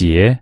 鞋